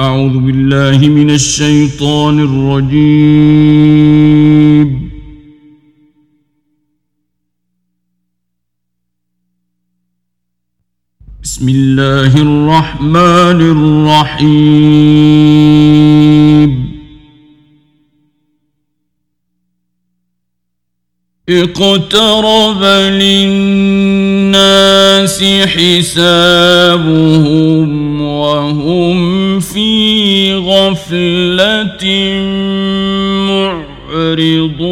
أعوذ بالله من الشيطان الرجيم. بسم الله الرحمن الرحيم. اقترب للناس حسابهم وهم في غفلة معرضون.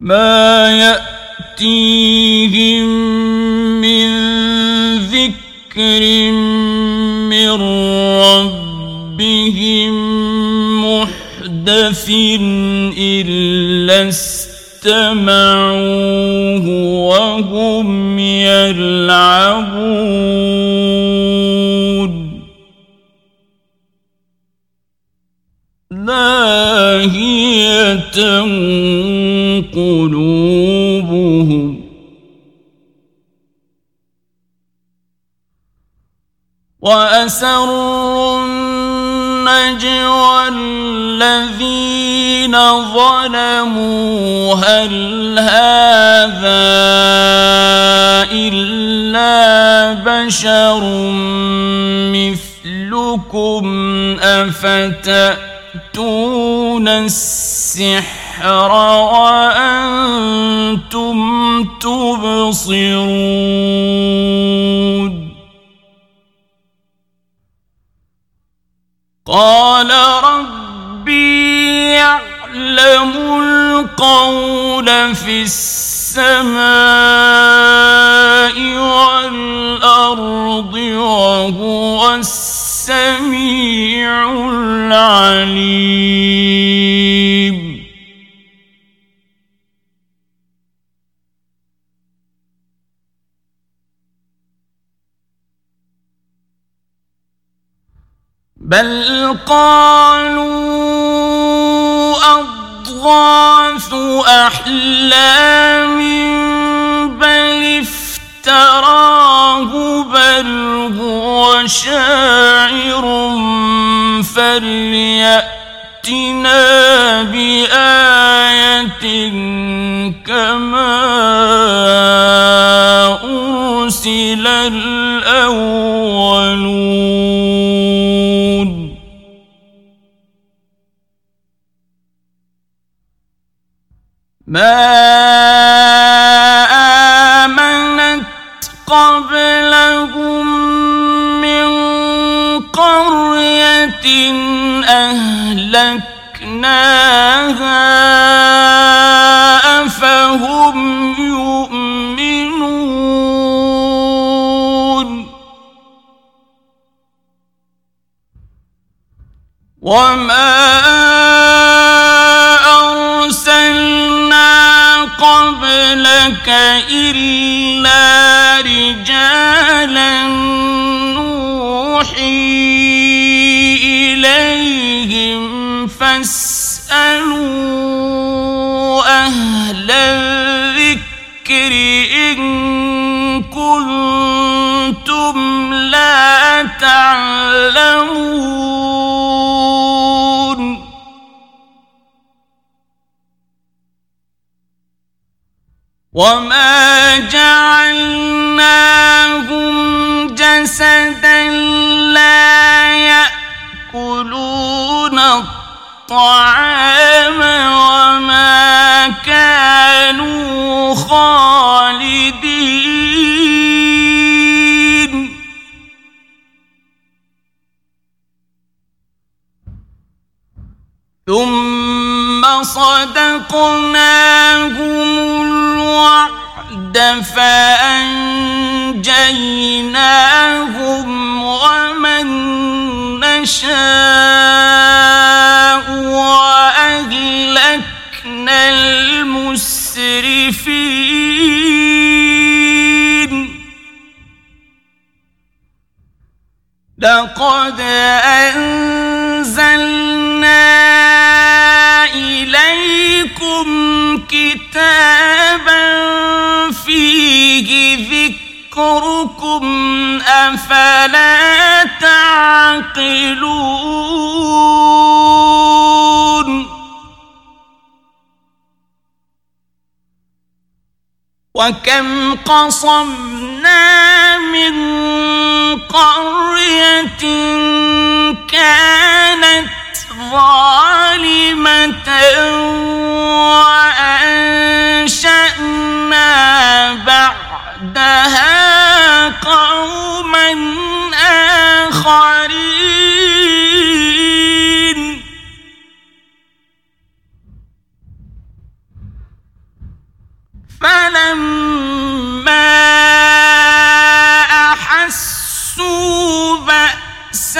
ما يأتيهم محدث إلا استمعوه وهم يلعبون لاهية قلوبهم وأسروا النجوى الذين ظلموا هل هذا إلا بشر مثلكم؟ أفتأتون السحر وأنتم تبصرون؟ يعلم القول في السماء والأرض وهو السميع العليم بل قالوا أضغاث أحلام بل افتراه بل هو شاعر فليأتنا بآية كما أرسل الأولون ما آمنت قبلهم من قرية أهلكناها أفهم يؤمنون وما إلا وما جعلناهم جسدا لا يأكلون الطعام وما كانوا خالدين ثم صدقناهم الوعد فأنجيناهم ومن نشاء وأهلكنا المسرفين. لقد أنزلنا إليكم كتابا فيه ذكركم أفلا تعقلون وكم قصمنا من قرية كانت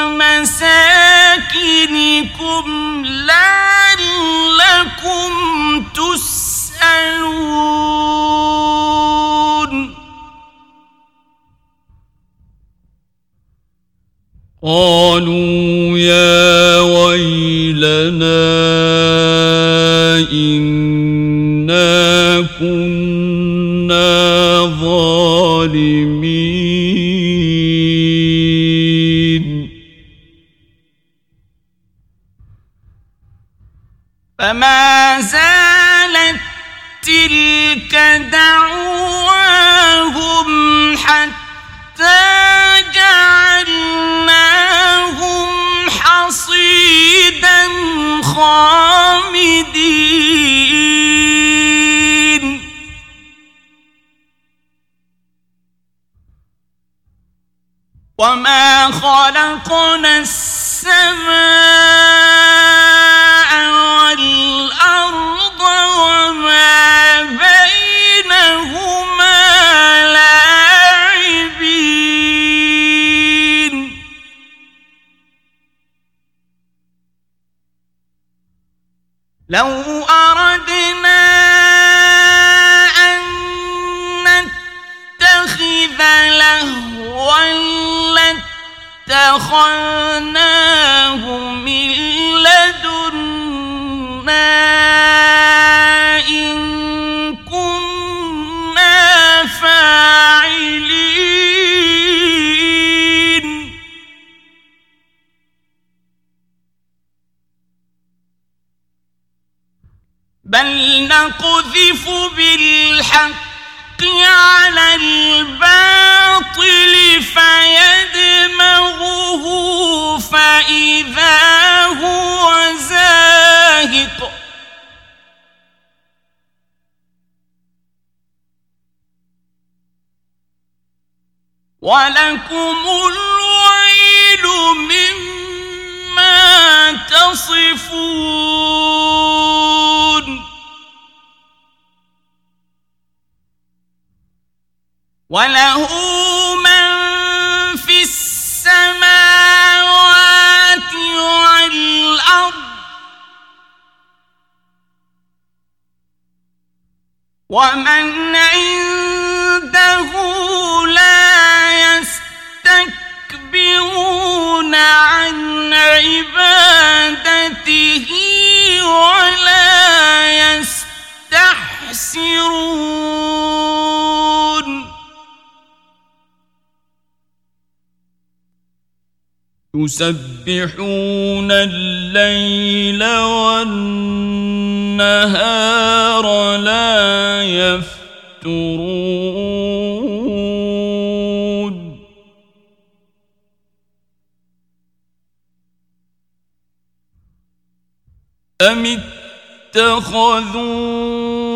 ومساكنكم لعلكم تسألون. قالوا يا ويلنا إنا كنا ظالمين. فما زالت تلك دعواهم حتى جعلناهم حصيدا خامدين وما خلقنا ومن يسبحون الليل والنهار لا يفترون. أم اتخذوا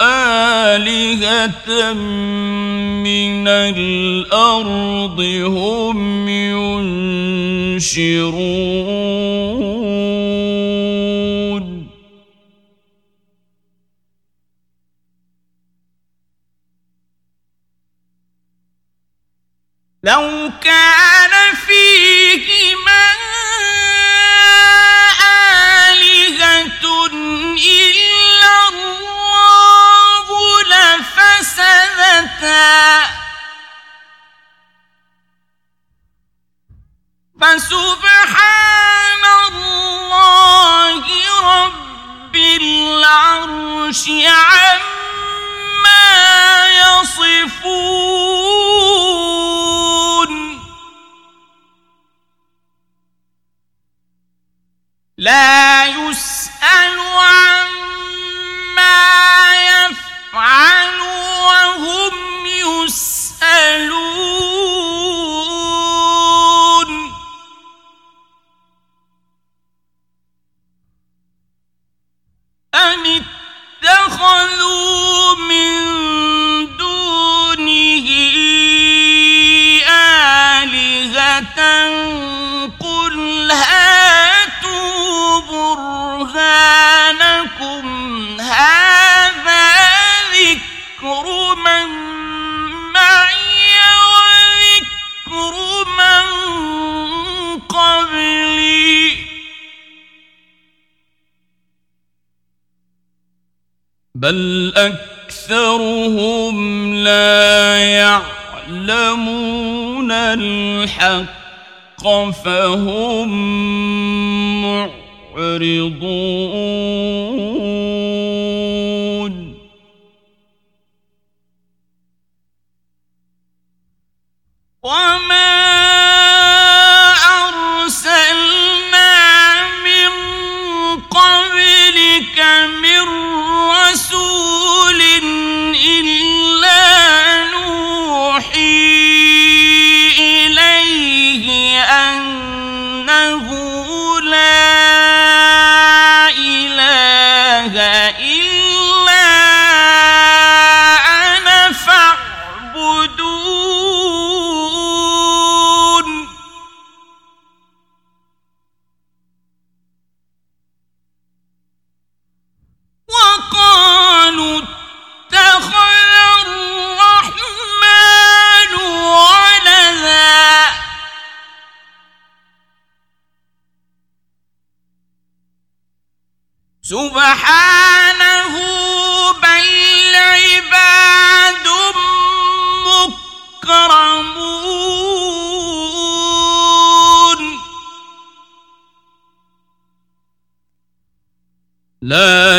آلهة من الأرض هم ينشرون لو كان فيه فسبحان الله رب العرش عما يصفون لا يس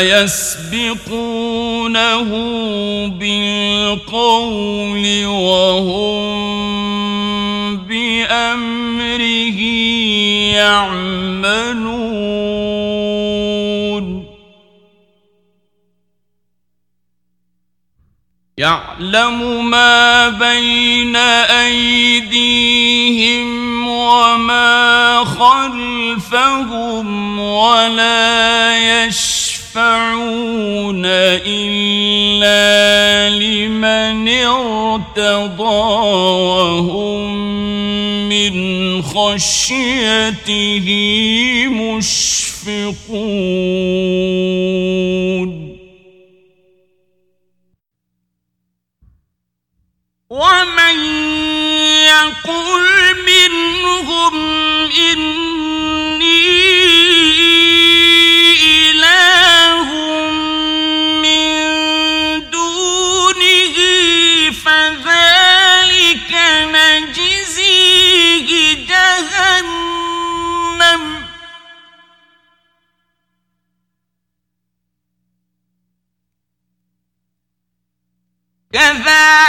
يسبقونه بالقول وهم بأمره يعملون. يعلم ما بين أيديهم وما خلفهم ولا يشعرون يشفعون إلا لمن ارتضى وهم من خشيته مشفقون ومن يقول منهم إن كذلك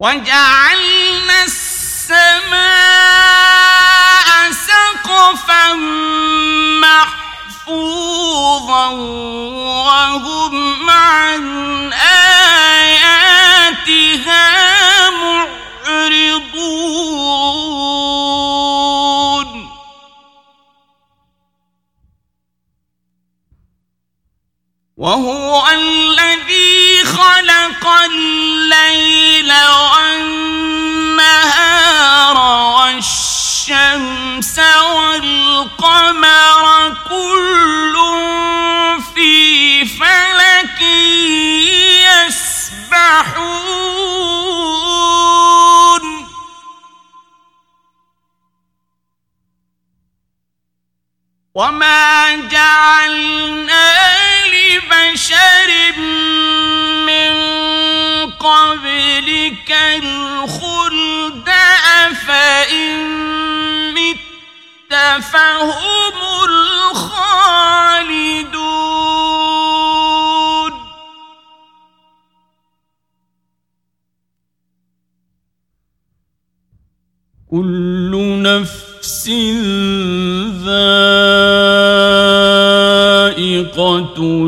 وجعلنا السماء سقفا محفوظا وهم عن آياتها معرضون. وهو وما جعلنا لبشر من قبلك الخلد أفإن مت فهم الخالدون. كل نفس ذائقة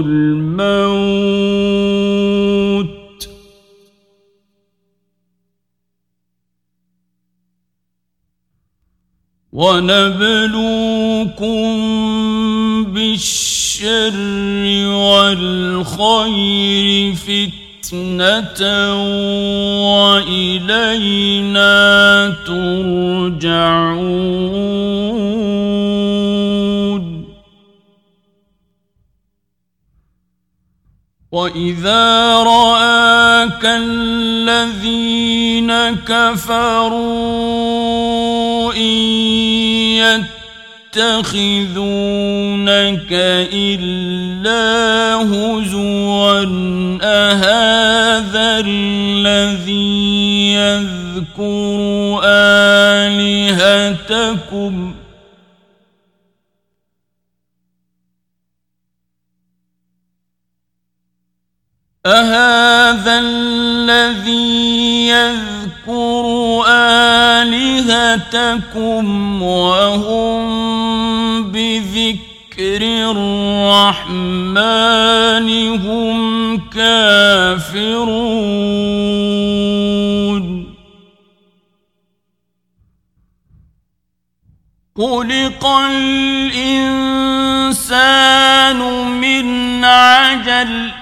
الموت. ونبلوكم بالشر والخير فتنة حسنة وإلينا ترجعون وإذا رآك الذين كفروا إن يتخذونك إلا هزوا أهذا الذي يذكر آلهتكم؟ أهذا الذي يذكر آلهتكم وهم بذكر الرحمن هم كافرون خلق الإنسان من عجل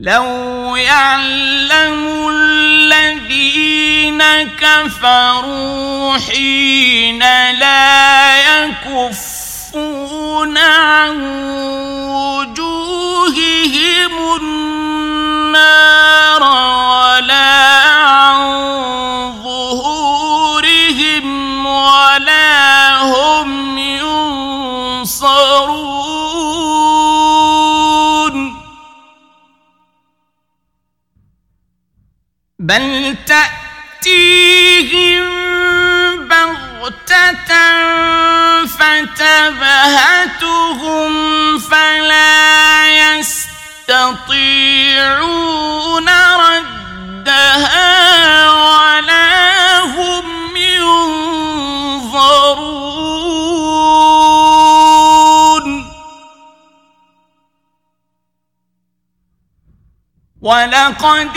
لو يعلم الذين كفروا حين لا يكفون عن وجوههم النار بل تأتيهم بغتة فتبهتهم فلا يستطيعون ردها ولا هم ينظرون. ولقد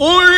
قل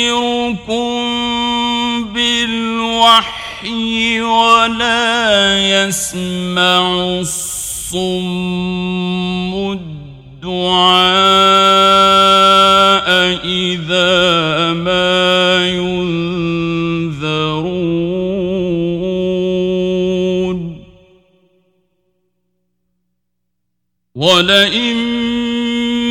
أنذركم بالوحي ولا يسمع الصم الدعاء إذا ما ينذرون ولئن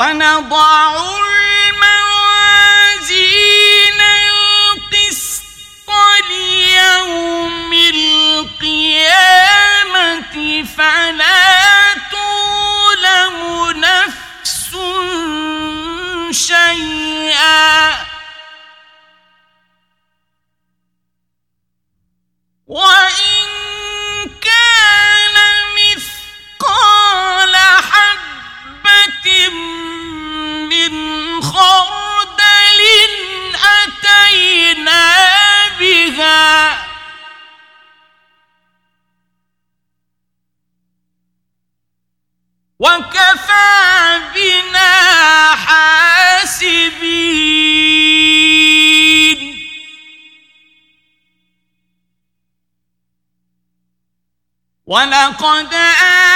ونضع الموازين القسط ليوم القيامة فلا تظلم نفس شيئا وَكَفَى وَلَقَدْ آمَنَ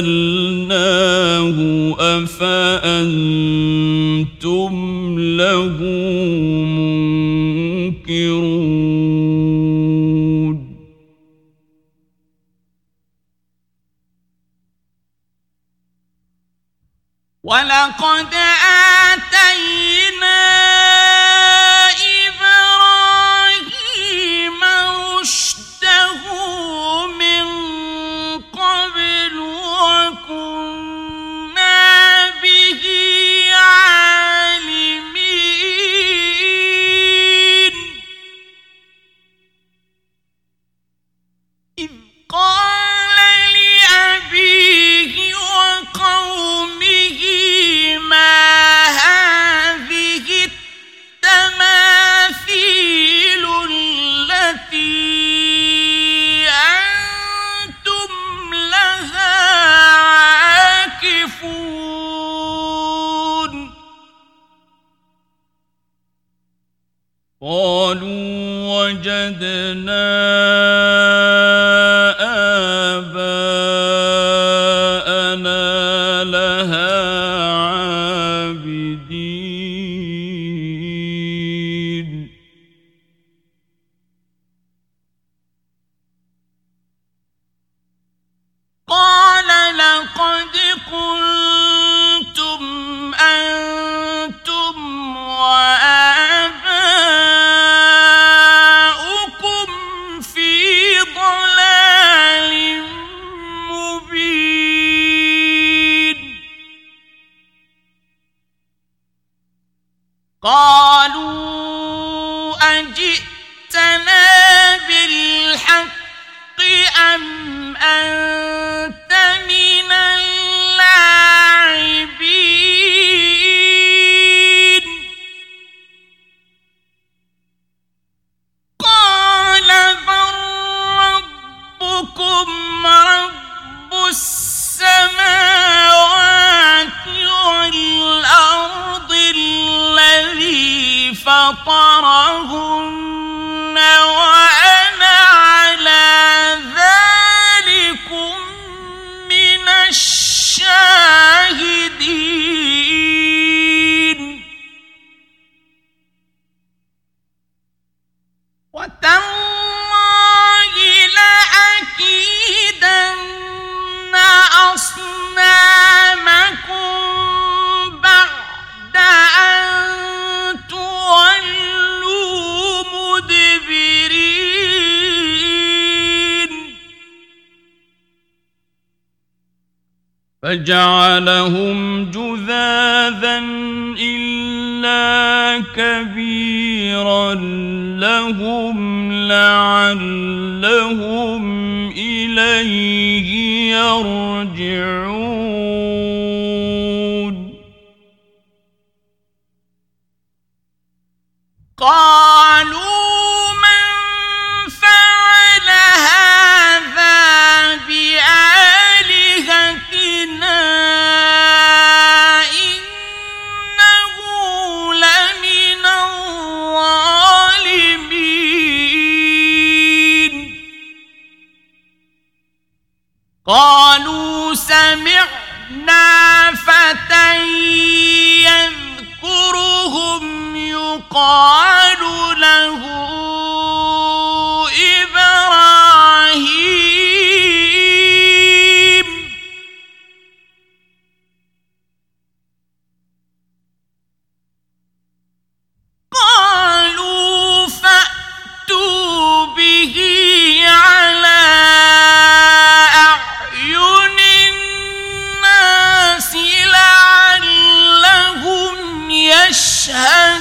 أَنزَلْنَاهُ أَفَأَنتُمْ لَهُ مُنكِرُونَ وَلَقَدْ آتَيْنَا جا جہاں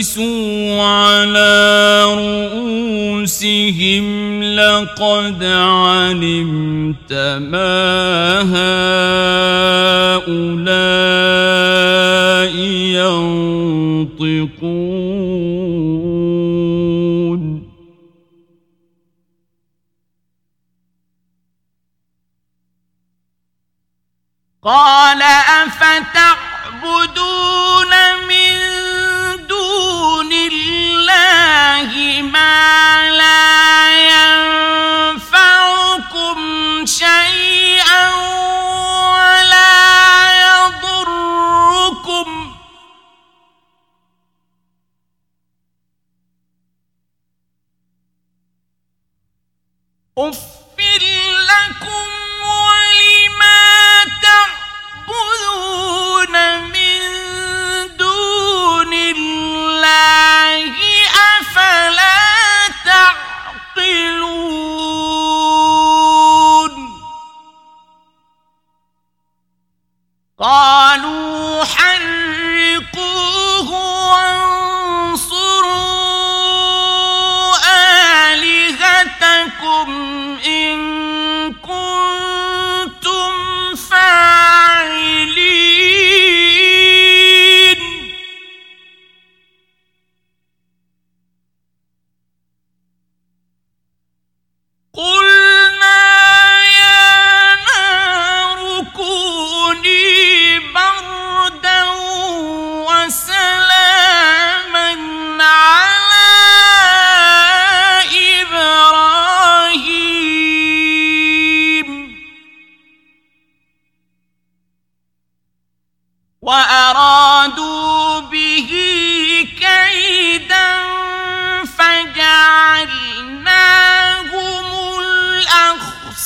لبسوا على رؤوسهم لقد علمت ما هؤلاء ينطقون قال أفتعبد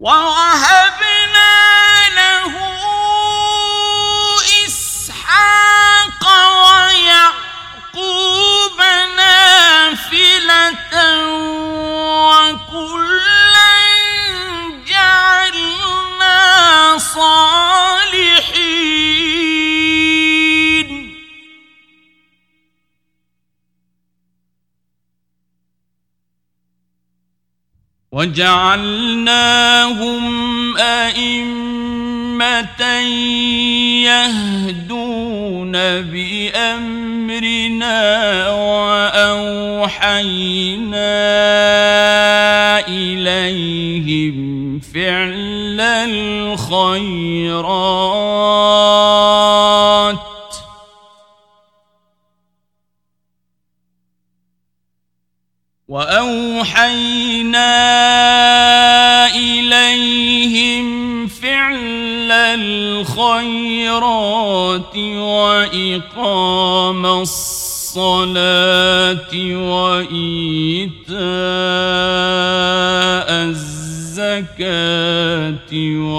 وَوَهَبْنَا وجعلناهم أئمة يهدون بأمرنا وأوحينا إليهم فعل الخيرات. وأوحينا أَوْحَيْنَا إِلَيْهِمْ فِعْلَ الْخَيْرَاتِ وَإِقَامَ الصَّلَاةِ وإيتاء الزَّكَاةِ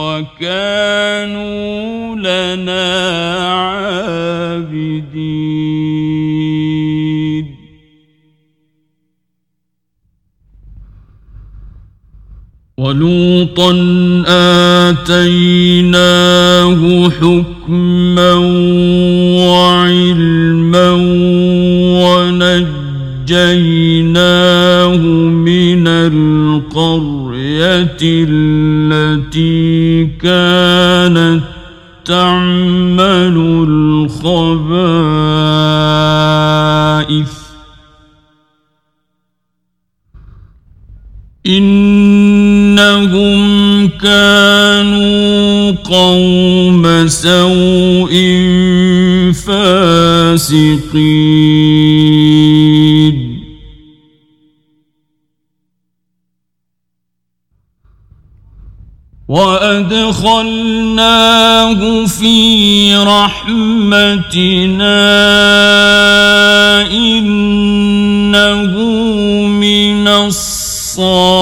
وَكَانُوا لَنَا عالمين ولوطا آتيناه حكما وعلما ونجيناه من القرية التي كانت تعمل الخبائث سوء فاسقين. وأدخلناه في رحمتنا إنه من الصالحين.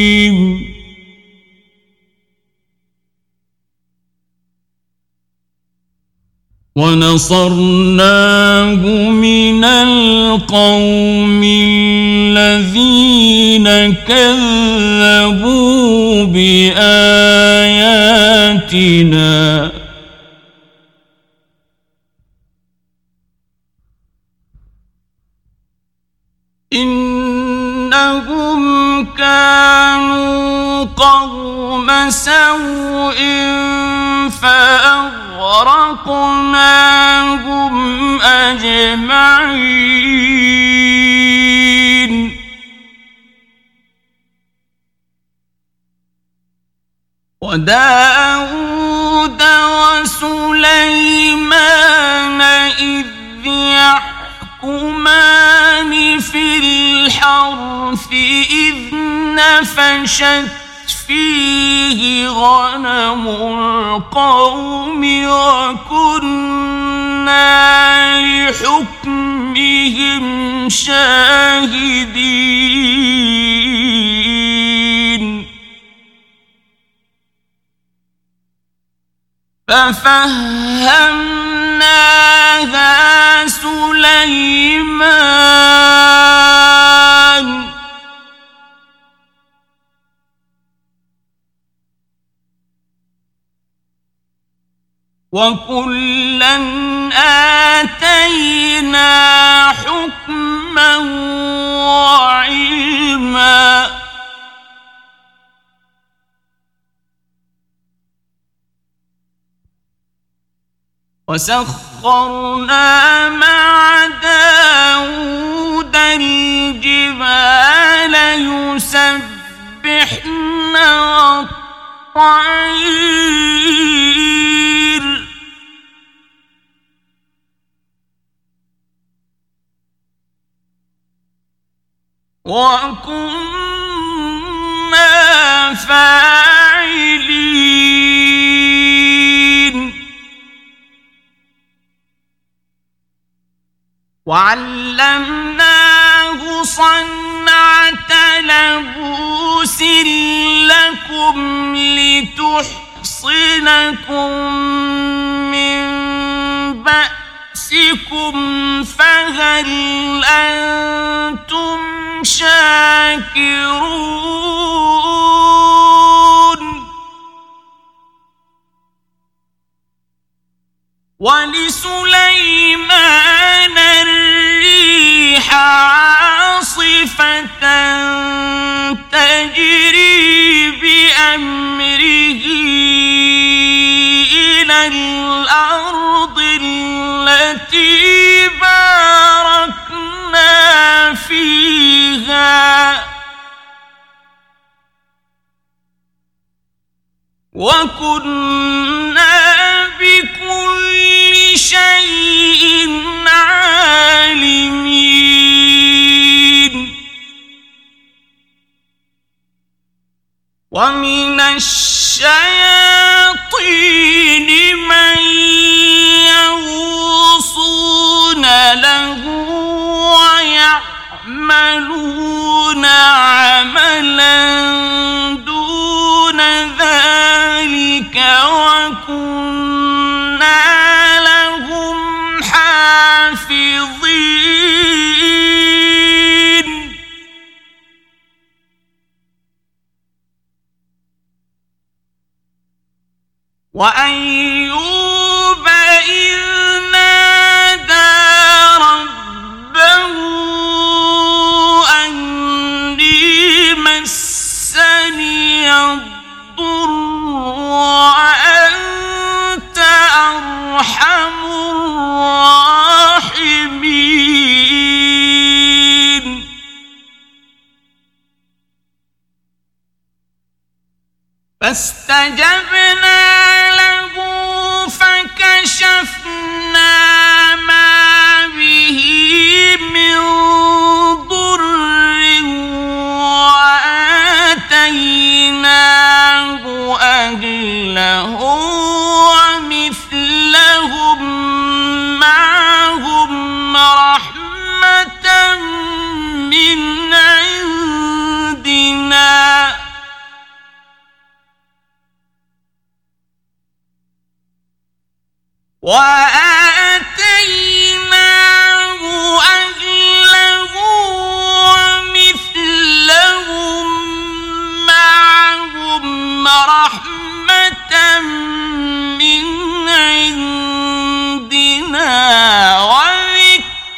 ونصرناه من القوم الذين كذبوا بآياتنا. إنهم كانوا قوم سوء فأغلقوا فأغرقناهم أجمعين وداود وسليمان إذ يحكمان في الحرث إذ نفشت فيه غنم القوم وكنا لحكمهم شاهدين ففهمناها سليمان وكلا آتينا حكما وعلما وسخرنا مع داود الجبال يسبحن والطير وكنا فاعلين وعلمناه صنعة لبوس لكم لتحصنكم من بأسكم فهل أنتم شاكرون. ولسليمان الريح عاصفة تجري بأمره إلى الأرض التي باركنا فيها. فيها وكنا بكل شيء عالمين. ومن الشياطين من يغوصون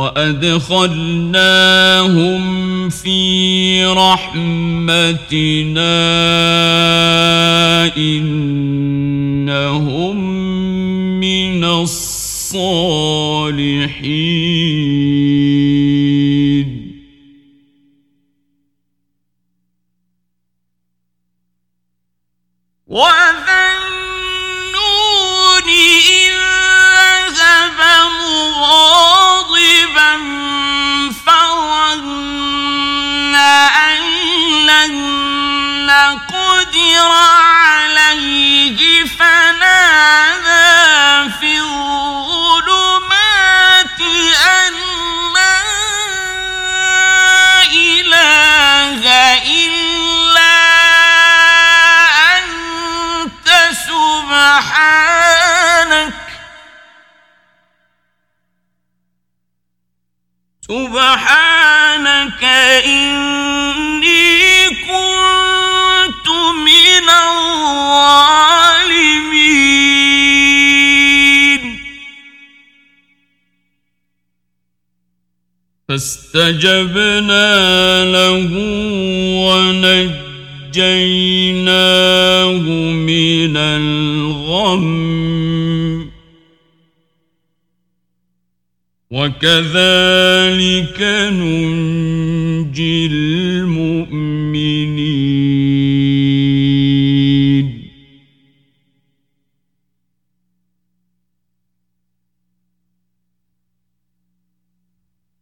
وأدخلناهم في رحمتنا إنهم من الصالحين فاستجبنا له ونجيناه من الغم. وكذلك ننجي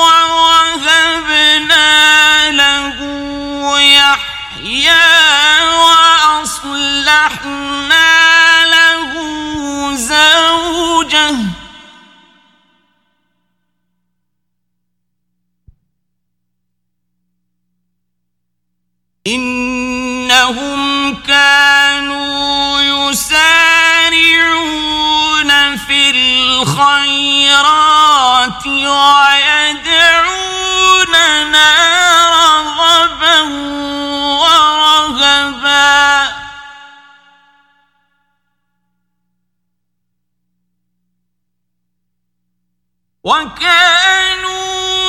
ووهبنا له يحيى وأصلحنا له زوجه. إنهم كانوا يسارعون في الخيرات. ويدعوننا رغبا ورهبا. وكانوا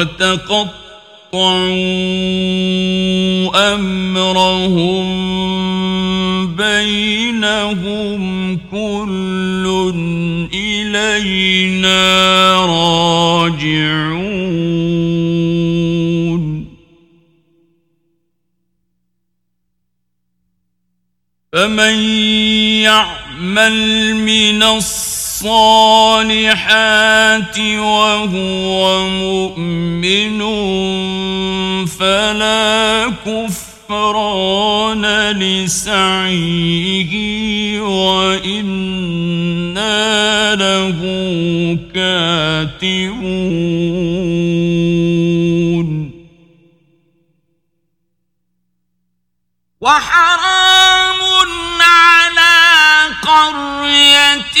وتقطعوا أمرهم بينهم كل إلينا راجعون. فمن يعمل من الصالحات الصالحات وهو مؤمن فلا كفران لسعيه وإنا له كاتبون. وحرام على قرية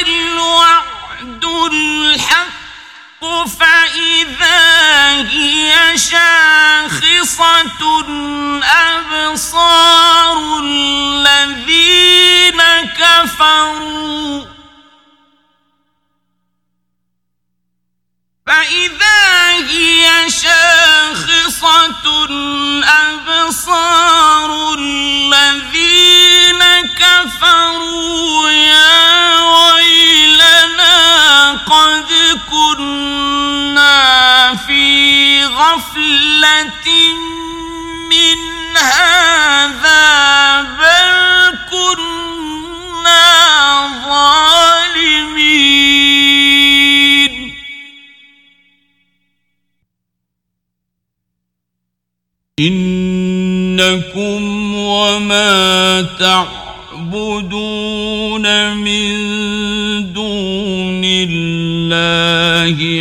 الوعد الحق فإذا هي شاخصة أبصار الذين كفروا فإذا هي شاخصة أبصار الذين كفروا قد كنا في غفلة من هذا بل كنا ظالمين إنكم وما تعبدون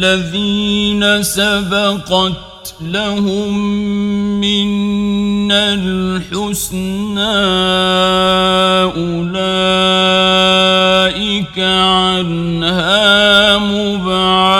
الذين سبقت لهم من الحسنى أولئك عنها مبعدون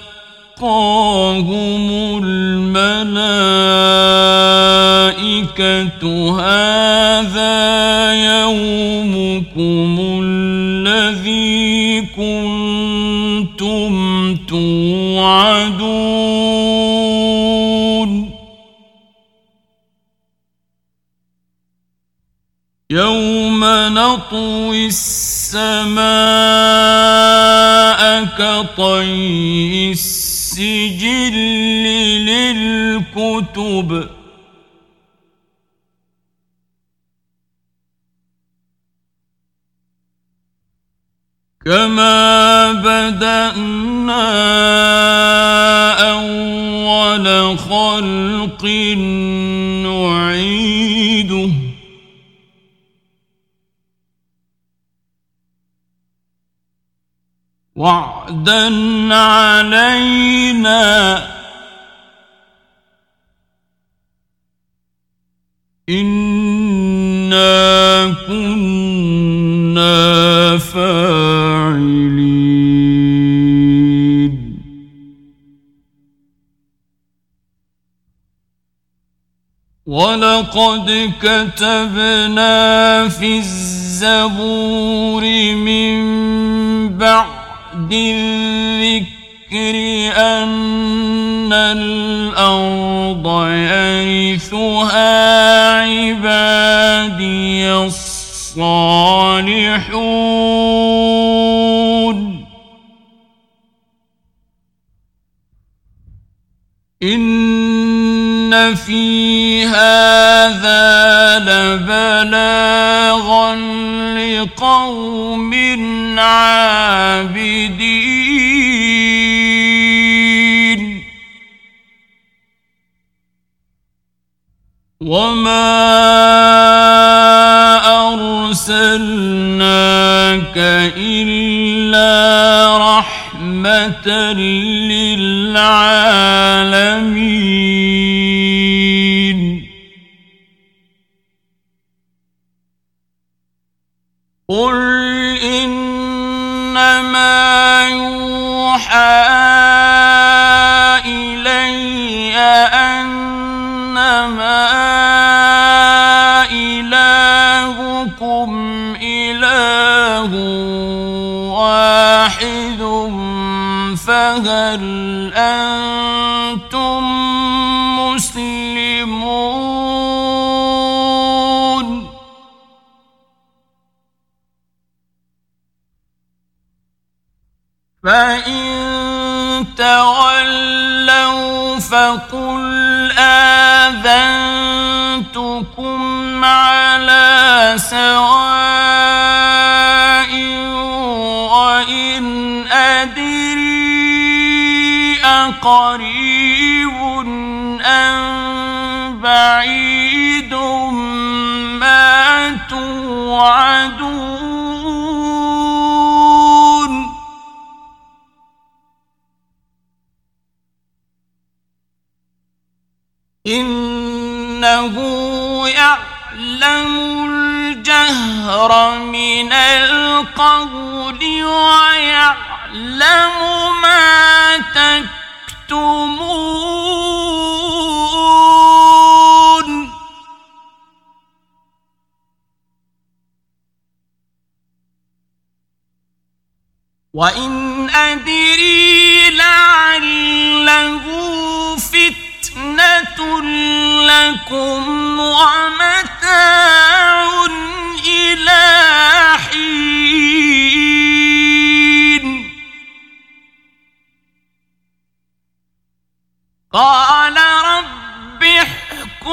وتتلقاهم الملائكة هذا يومكم الذي كنتم توعدون يوم نطوي السماء كطي السماء السجل للكتب. كما بدأنا أول خلق نعيده. وعلى وعدا علينا إنا كنا فاعلين ولقد كتبنا في الزبور من بعد الذكر أن الأرض يرثها عبادي الصالحون. إن في هذا لبلاغا لقوم عابدين وما أرسلناك إلا رحمة للعالمين قل إنما يوحى إلي أنما فهل أنتم مسلمون؟ فإن تولوا فقل آذنتكم على سواء أدري أقريب أم بعيد ما توعدون إنه يعلم الجهر من القول ويعلم ما تكتمون وإن أدري لعله فتنة لكم ومتاع إلى حين قال رب احكم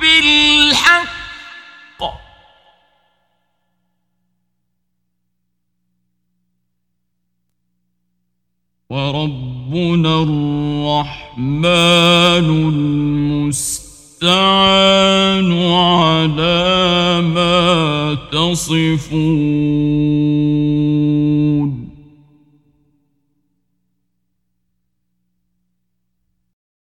بالحق. وربنا الرحمن المستعان على ما تصفون.